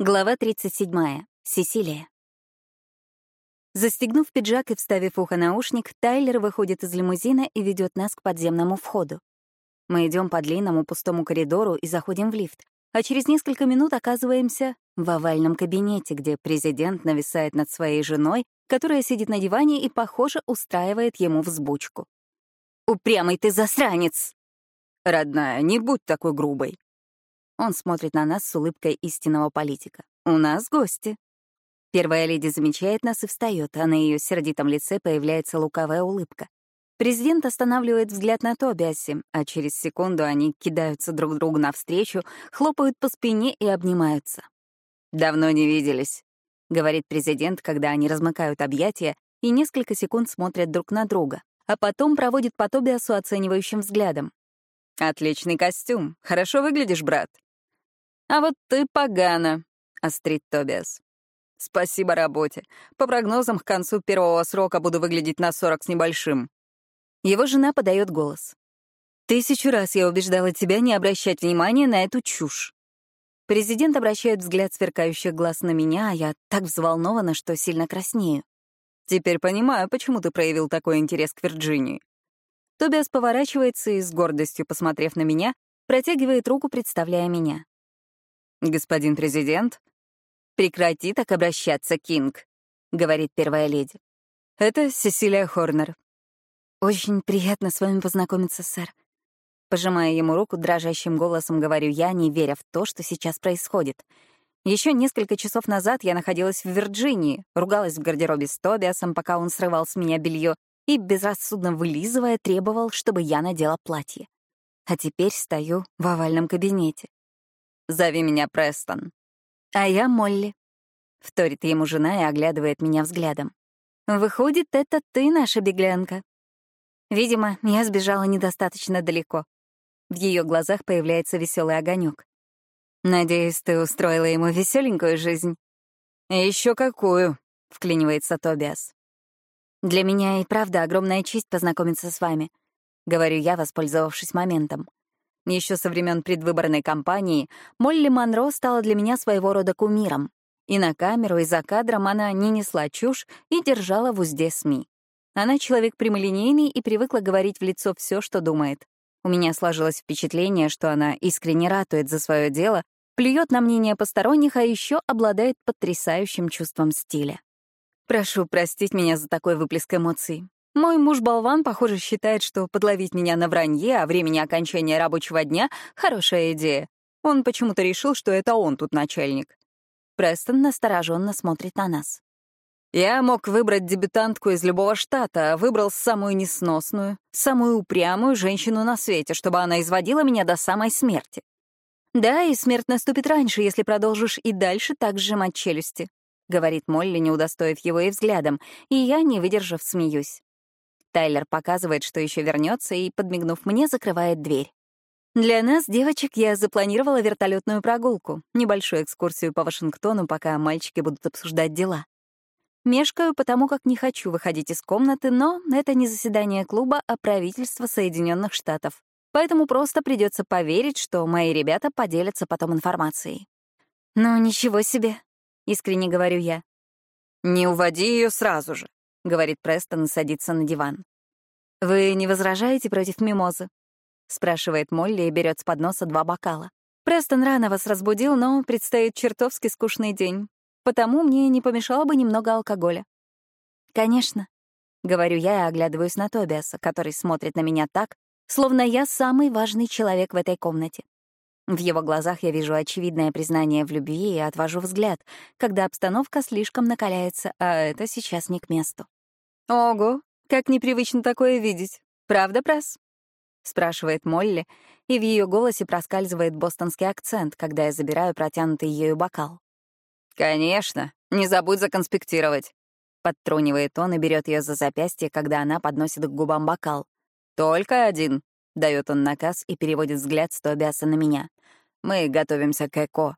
Глава 37. Сесилия. Застегнув пиджак и вставив ухо наушник, Тайлер выходит из лимузина и ведет нас к подземному входу. Мы идем по длинному пустому коридору и заходим в лифт, а через несколько минут оказываемся в овальном кабинете, где президент нависает над своей женой, которая сидит на диване и, похоже, устраивает ему взбучку. «Упрямый ты засранец!» «Родная, не будь такой грубой», он смотрит на нас с улыбкой истинного политика. «У нас гости». Первая леди замечает нас и встает, а на ее сердитом лице появляется лукавая улыбка. Президент останавливает взгляд на Тобиасе, а через секунду они кидаются друг другу навстречу, хлопают по спине и обнимаются. «Давно не виделись», — говорит президент, когда они размыкают объятия и несколько секунд смотрят друг на друга, а потом проводит по Тобиасу оценивающим взглядом. «Отличный костюм. Хорошо выглядишь, брат». «А вот ты погано», — острит Тобиас. «Спасибо работе. По прогнозам, к концу первого срока буду выглядеть на 40 с небольшим». Его жена подает голос. «Тысячу раз я убеждала тебя не обращать внимания на эту чушь». Президент обращает взгляд сверкающих глаз на меня, а я так взволнована, что сильно краснею. «Теперь понимаю, почему ты проявил такой интерес к Вирджинии». Тобиас поворачивается и, с гордостью посмотрев на меня, протягивает руку, представляя меня. «Господин президент?» «Прекрати так обращаться, Кинг», — говорит первая леди. «Это Сесилия Хорнер». «Очень приятно с вами познакомиться, сэр». Пожимая ему руку, дрожащим голосом говорю я, не веря в то, что сейчас происходит. Еще несколько часов назад я находилась в Вирджинии, ругалась в гардеробе с Тобиасом, пока он срывал с меня белье, и, безрассудно вылизывая, требовал, чтобы я надела платье. А теперь стою в овальном кабинете. Зови меня Престон. А я Молли. Вторит ему жена и оглядывает меня взглядом. Выходит, это ты наша беглянка. Видимо, я сбежала недостаточно далеко. В ее глазах появляется веселый огонек. Надеюсь, ты устроила ему веселенькую жизнь. Еще какую, вклинивается Тобиас. Для меня и правда огромная честь познакомиться с вами, говорю я, воспользовавшись моментом. Еще со времен предвыборной кампании Молли Монро стала для меня своего рода кумиром. И на камеру, и за кадром она не несла чушь и держала в узде СМИ. Она человек прямолинейный и привыкла говорить в лицо все, что думает. У меня сложилось впечатление, что она искренне ратует за свое дело, плюет на мнение посторонних, а еще обладает потрясающим чувством стиля. Прошу простить меня за такой выплеск эмоций. Мой муж-болван, похоже, считает, что подловить меня на вранье о времени окончания рабочего дня — хорошая идея. Он почему-то решил, что это он тут начальник. Престон настороженно смотрит на нас. Я мог выбрать дебютантку из любого штата, а выбрал самую несносную, самую упрямую женщину на свете, чтобы она изводила меня до самой смерти. Да, и смерть наступит раньше, если продолжишь и дальше так сжимать челюсти, — говорит Молли, не удостоив его и взглядом, и я, не выдержав, смеюсь. Тайлер показывает, что еще вернется, и, подмигнув мне, закрывает дверь. Для нас, девочек, я запланировала вертолетную прогулку, небольшую экскурсию по Вашингтону, пока мальчики будут обсуждать дела. Мешкаю, потому как не хочу выходить из комнаты, но это не заседание клуба, а правительство Соединенных Штатов. Поэтому просто придется поверить, что мои ребята поделятся потом информацией. «Ну, ничего себе», — искренне говорю я. «Не уводи ее сразу же», — говорит Престон и садится на диван. «Вы не возражаете против мимозы?» — спрашивает Молли и берет с подноса два бокала. «Престон рано вас разбудил, но предстоит чертовски скучный день, потому мне не помешало бы немного алкоголя». «Конечно», — говорю я и оглядываюсь на Тобиаса, который смотрит на меня так, словно я самый важный человек в этой комнате. В его глазах я вижу очевидное признание в любви и отвожу взгляд, когда обстановка слишком накаляется, а это сейчас не к месту. «Ого, как непривычно такое видеть. Правда, пресс?» — спрашивает Молли, и в ее голосе проскальзывает бостонский акцент, когда я забираю протянутый ею бокал. «Конечно, не забудь законспектировать», — подтрунивает он и берет ее за запястье, когда она подносит к губам бокал. «Только один», — дает он наказ и переводит взгляд с Тобиаса на меня. Мы готовимся к ЭКО.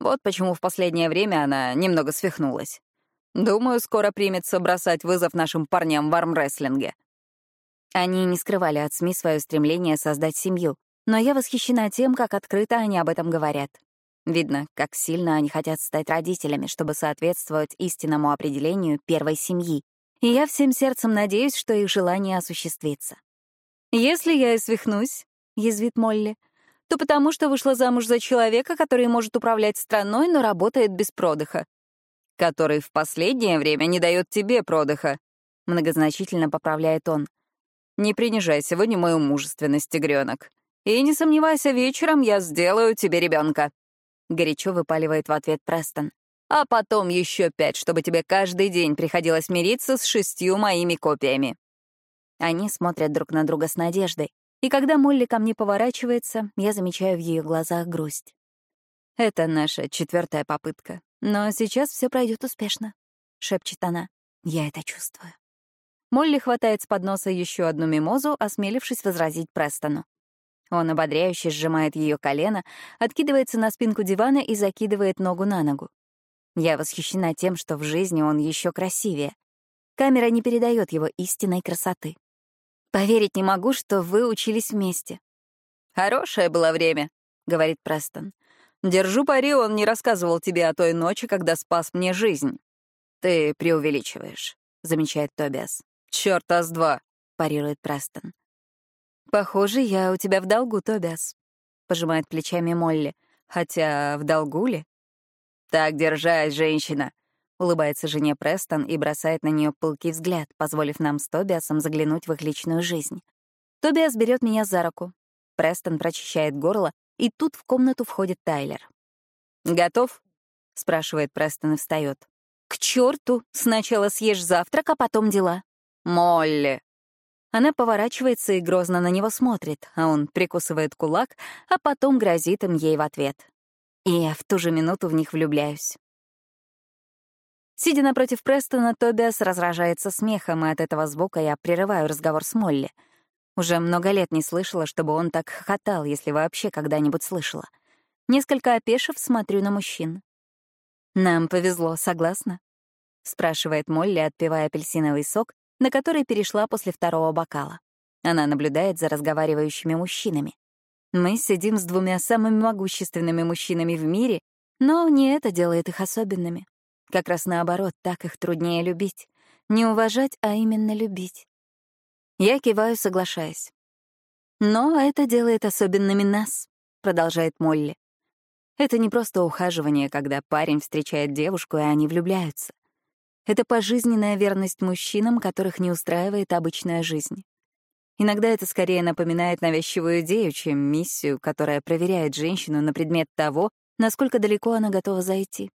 Вот почему в последнее время она немного свихнулась. Думаю, скоро примется бросать вызов нашим парням в армрестлинге. Они не скрывали от СМИ свое стремление создать семью, но я восхищена тем, как открыто они об этом говорят. Видно, как сильно они хотят стать родителями, чтобы соответствовать истинному определению первой семьи. И я всем сердцем надеюсь, что их желание осуществится. «Если я и свихнусь», — язвит Молли, то потому что вышла замуж за человека, который может управлять страной, но работает без продыха. «Который в последнее время не дает тебе продыха», — многозначительно поправляет он. «Не принижай сегодня мою мужественность, тигренок. И не сомневайся, вечером я сделаю тебе ребенка. — горячо выпаливает в ответ Престон. «А потом еще пять, чтобы тебе каждый день приходилось мириться с шестью моими копиями». Они смотрят друг на друга с надеждой, и когда Молли ко мне поворачивается, я замечаю в ее глазах грусть. «Это наша четвертая попытка, но сейчас все пройдет успешно», — шепчет она. «Я это чувствую». Молли хватает с подноса еще одну мимозу, осмелившись возразить Престону. Он ободряюще сжимает ее колено, откидывается на спинку дивана и закидывает ногу на ногу. Я восхищена тем, что в жизни он еще красивее. Камера не передает его истинной красоты. «Поверить не могу, что вы учились вместе». «Хорошее было время», — говорит Престон. «Держу пари, он не рассказывал тебе о той ночи, когда спас мне жизнь». «Ты преувеличиваешь», — замечает Тобиас. «Чёрт, ас-два», — парирует Престон. «Похоже, я у тебя в долгу, Тобиас», — пожимает плечами Молли. «Хотя в долгу ли?» «Так держась, женщина», — улыбается жене Престон и бросает на нее пылкий взгляд, позволив нам с Тобиасом заглянуть в их личную жизнь. Тобиас берет меня за руку. Престон прочищает горло, и тут в комнату входит Тайлер. «Готов?» — спрашивает Престон и встает. «К черту! Сначала съешь завтрак, а потом дела». «Молли!» Она поворачивается и грозно на него смотрит, а он прикусывает кулак, а потом грозит им ей в ответ. И я в ту же минуту в них влюбляюсь. Сидя напротив Престона, Тобиас разражается смехом, и от этого звука я прерываю разговор с Молли. Уже много лет не слышала, чтобы он так хохотал, если вообще когда-нибудь слышала. Несколько опешив, смотрю на мужчин. «Нам повезло, согласна?» — спрашивает Молли, отпивая апельсиновый сок на который перешла после второго бокала. Она наблюдает за разговаривающими мужчинами. Мы сидим с двумя самыми могущественными мужчинами в мире, но не это делает их особенными. Как раз наоборот, так их труднее любить. Не уважать, а именно любить. Я киваю, соглашаясь. «Но это делает особенными нас», — продолжает Молли. «Это не просто ухаживание, когда парень встречает девушку, и они влюбляются. Это пожизненная верность мужчинам, которых не устраивает обычная жизнь. Иногда это скорее напоминает навязчивую идею, чем миссию, которая проверяет женщину на предмет того, насколько далеко она готова зайти.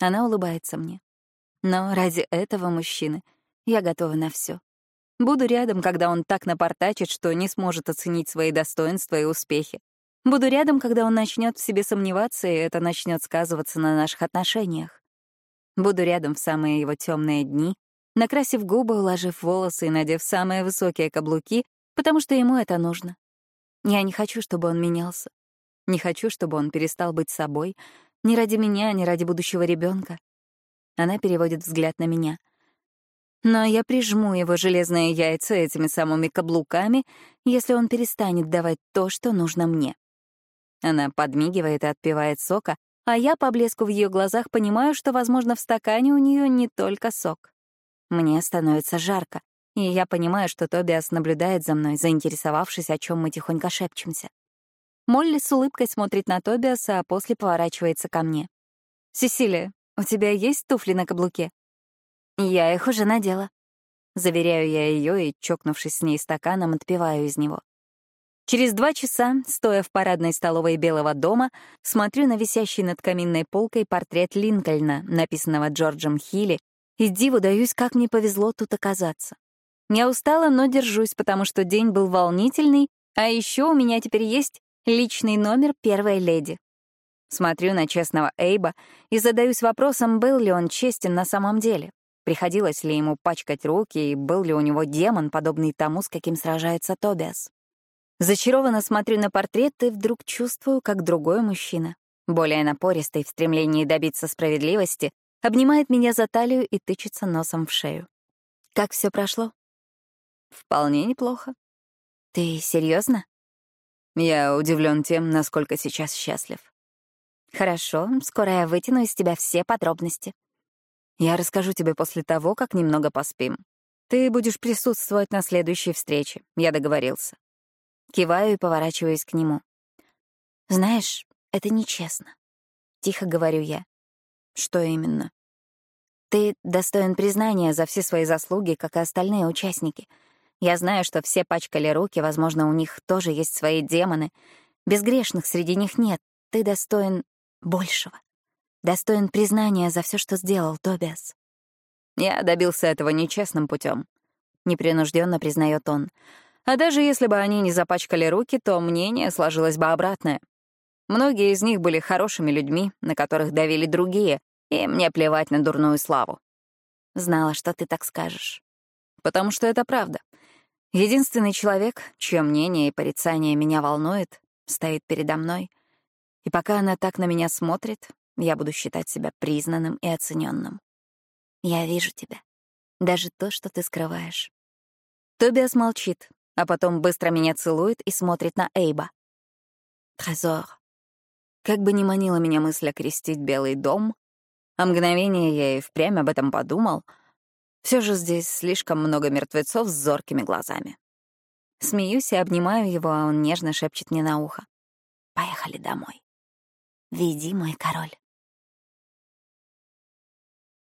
Она улыбается мне. Но ради этого мужчины я готова на все. Буду рядом, когда он так напортачит, что не сможет оценить свои достоинства и успехи. Буду рядом, когда он начнет в себе сомневаться, и это начнет сказываться на наших отношениях. Буду рядом в самые его темные дни, накрасив губы, уложив волосы и надев самые высокие каблуки, потому что ему это нужно. Я не хочу, чтобы он менялся. Не хочу, чтобы он перестал быть собой. Ни ради меня, ни ради будущего ребенка. Она переводит взгляд на меня. Но я прижму его железные яйца этими самыми каблуками, если он перестанет давать то, что нужно мне. Она подмигивает и отпивает сока, а я по блеску в ее глазах понимаю, что, возможно, в стакане у нее не только сок. Мне становится жарко, и я понимаю, что Тобиас наблюдает за мной, заинтересовавшись, о чем мы тихонько шепчемся. Молли с улыбкой смотрит на Тобиаса, а после поворачивается ко мне. «Сесилия, у тебя есть туфли на каблуке?» «Я их уже надела». Заверяю я ее и, чокнувшись с ней стаканом, отпиваю из него. Через два часа, стоя в парадной столовой Белого дома, смотрю на висящий над каминной полкой портрет Линкольна, написанного Джорджем Хилли, и диву даюсь, как мне повезло тут оказаться. Я устала, но держусь, потому что день был волнительный, а еще у меня теперь есть личный номер первой леди. Смотрю на честного Эйба и задаюсь вопросом, был ли он честен на самом деле. Приходилось ли ему пачкать руки, и был ли у него демон, подобный тому, с каким сражается Тобиас. Зачарованно смотрю на портрет и вдруг чувствую, как другой мужчина, более напористый в стремлении добиться справедливости, обнимает меня за талию и тычется носом в шею. Как все прошло? Вполне неплохо. Ты серьезно? Я удивлен тем, насколько сейчас счастлив. Хорошо, скоро я вытяну из тебя все подробности. Я расскажу тебе после того, как немного поспим. Ты будешь присутствовать на следующей встрече. Я договорился. Киваю и поворачиваюсь к нему. Знаешь, это нечестно. Тихо говорю я. Что именно? Ты достоин признания за все свои заслуги, как и остальные участники. Я знаю, что все пачкали руки, возможно, у них тоже есть свои демоны. Безгрешных среди них нет. Ты достоин большего. Достоин признания за все, что сделал Тобиас. Я добился этого нечестным путем. Непринужденно признает он. А даже если бы они не запачкали руки, то мнение сложилось бы обратное. Многие из них были хорошими людьми, на которых давили другие, и мне плевать на дурную славу. Знала, что ты так скажешь. Потому что это правда. Единственный человек, чье мнение и порицание меня волнует, стоит передо мной. И пока она так на меня смотрит, я буду считать себя признанным и оцененным. Я вижу тебя. Даже то, что ты скрываешь. Тобиас молчит, а потом быстро меня целует и смотрит на Эйба. Трезор. Как бы ни манила меня мысль окрестить Белый дом, а мгновение я и впрямь об этом подумал, все же здесь слишком много мертвецов с зоркими глазами. Смеюсь и обнимаю его, а он нежно шепчет мне на ухо. «Поехали домой. Веди, мой король».